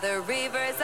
the rivers